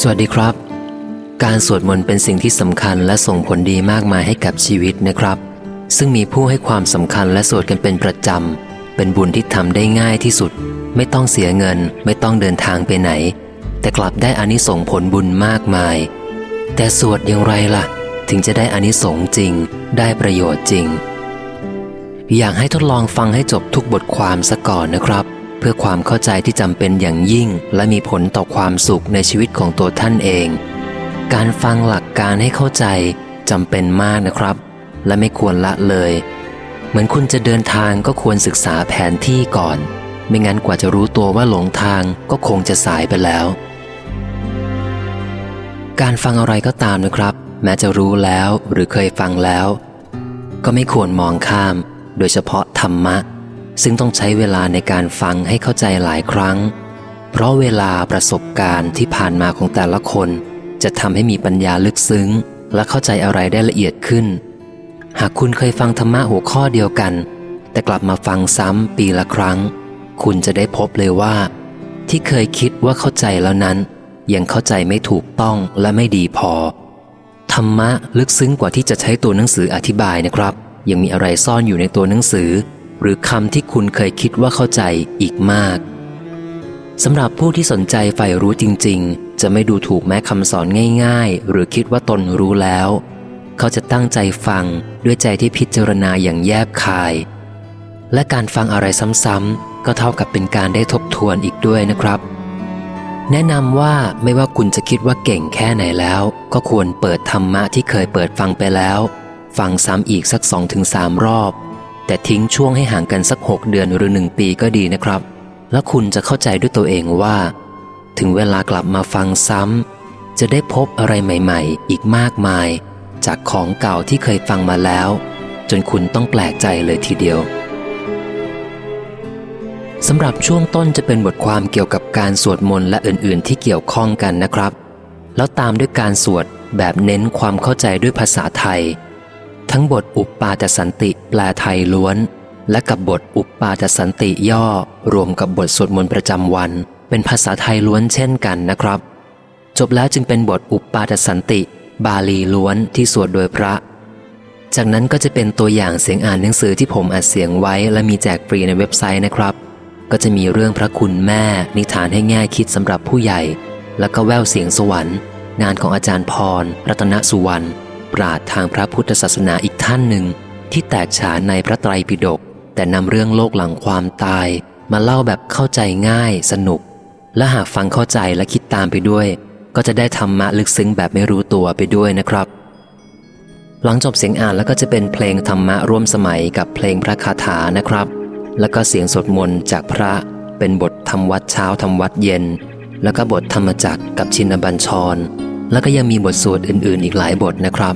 สวัสดีครับ การสวดมนต์เป็นสิ่งที่สำคัญและส่งผลดีมากมายให้กับชีวิตนะครับ ซึ่งมีผู้ให้ความสำคัญและสวดกันเป็นประจำ เป็นบุญที่ทำได้ง่ายที่สุด ไม่ต้องเสียเงิน ไม่ต้องเดินทางไปไหน แต่กลับได้อานิสงส์ผลบุญมากมาย แต่สวดอย่างไรล่ะ ถึงจะได้อานิสงส์จริง ได้ประโยชน์จริง อยากให้ทดลองฟังให้จบทุกบทความซะก่อนนะครับ พื่อความเข้าใจที่จำเป็นอย่างยิ่ง และมีผลต่อความสุขในชีวิตของตัวท่านเอง การฟังหลักการให้เข้าใจจำเป็นมากนะครับ และไม่ควรละเลย เหมือนคุณจะเดินทางก็ควรศึกษาแผนที่ก่อน ไม่งั้นกว่าจะรู้ตัวว่าหลงทางก็คงจะสายไปแล้ว การฟังอะไรก็ตามนะครับ แม้จะรู้แล้วหรือเคยฟังแล้ว ก็ไม่ควรมองข้าม โดยเฉพาะธรรมะ ซึ่งต้องใช้เวลาในการฟังให้เข้าใจหลายครั้ง เพราะเวลาประสบการณ์ที่ผ่านมาของแต่ละคน จะทำให้มีปัญญาลึกซึ้ง และเข้าใจอะไรได้ละเอียดขึ้น หากคุณเคยฟังธรรมะหัวข้อเดียวกัน แต่กลับมาฟังซ้ำปีละครั้ง คุณจะได้พบเลยว่า ที่เคยคิดว่าเข้าใจแล้วนั้น ยังเข้าใจไม่ถูกต้องและไม่ดีพอ ธรรมะลึกซึ้งกว่าที่จะใช้ตัวหนังสืออธิบายนะครับ ยังมีอะไรซ่อนอยู่ในตัวหนังสือ หรือคำที่คุณเคยคิดว่าเข้าใจอีกมากสำหรับผู้ที่สนใจใฝ่รู้จริง ๆ จะไม่ดูถูกแม้คำสอนง่าย ๆ หรือคิดว่าตนรู้แล้ว เขาจะตั้งใจฟังด้วยใจที่พิจารณาอย่างแยบคาย และการฟังอะไรซ้ำๆก็เท่ากับเป็นการได้ทบทวนอีกด้วยนะครับ แนะนำว่าไม่ว่าคุณจะคิดว่าเก่งแค่ไหนแล้ว ก็ควรเปิดธรรมะที่เคยเปิดฟังไปแล้ว ฟังซ้ำอีกสักสองถึงสามรอบ แต่ทิ้งช่วงให้ห่างกันสักหกเดือนหรือหนึ่งปีก็ดีนะครับ แล้วคุณจะเข้าใจด้วยตัวเองว่า ถึงเวลากลับมาฟังซ้ำจะได้พบอะไรใหม่ ๆ อีกมากมาย จากของเก่าที่เคยฟังมาแล้ว จนคุณต้องแปลกใจเลยทีเดียวสำหรับช่วงต้นจะเป็นบทความเกี่ยวกับการสวดมนต์และอื่นๆ ที่เกี่ยวข้องกันนะครับ แล้วตามด้วยการสวดแบบเน้นความเข้าใจด้วยภาษาไทย ทั้งบทอุปปาตสันติแปลไทยล้วน และกับบทอุปปาตสันติย่อ รวมกับบทสวดมนต์ประจำวัน เป็นภาษาไทยล้วนเช่นกันนะครับ จบแล้วจึงเป็นบทอุปปาตสันติ บาลีล้วนที่สวดโดยพระ จากนั้นก็จะเป็นตัวอย่างเสียงอ่านหนังสือที่ผมอัดเสียงไว้ และมีแจกฟรีในเว็บไซต์นะครับ ก็จะมีเรื่องพระคุณแม่ นิทานให้แง่คิดสำหรับผู้ใหญ่ แล้วก็แววเสียงสวรรค์ งานของอาจารย์พร รัตนสุวรรณ ปราดทางพระพุทธศาสนาอีกท่านหนึ่ง ที่แตกฉานในพระไตรปิฎกแต่นำเรื่องโลกหลังความตาย มาเล่าแบบเข้าใจง่ายสนุก และหากฟังเข้าใจและคิดตามไปด้วย ก็จะได้ธรรมะลึกซึ้งแบบไม่รู้ตัวไปด้วยนะครับ หลังจบเสียงอ่านแล้วก็จะเป็นเพลงธรรมะร่วมสมัยกับเพลงพระคาถานะครับ แล้วก็เสียงสวดมนต์จากพระเป็นบททำวัดเช้าทำวัดเย็น แล้วก็บทธรรมจักกับชินบัญชร แล้วก็ยังมีบทสวดอื่น ๆ อีกหลายบทนะครับ